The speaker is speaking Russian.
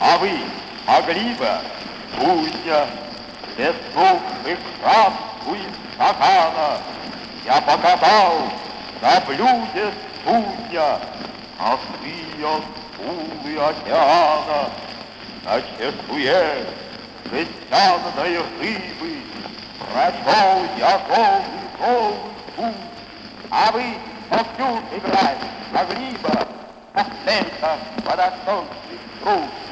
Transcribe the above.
А вы могли бы, Кузя, бездушных шапку из стакана, я показал на блюде судья, морские скулы океана, на чешуе жестяной рыбы Прошел я долгий, долгий путь. А вы, Моксюр, играть могли бы, как центр водосточный труд.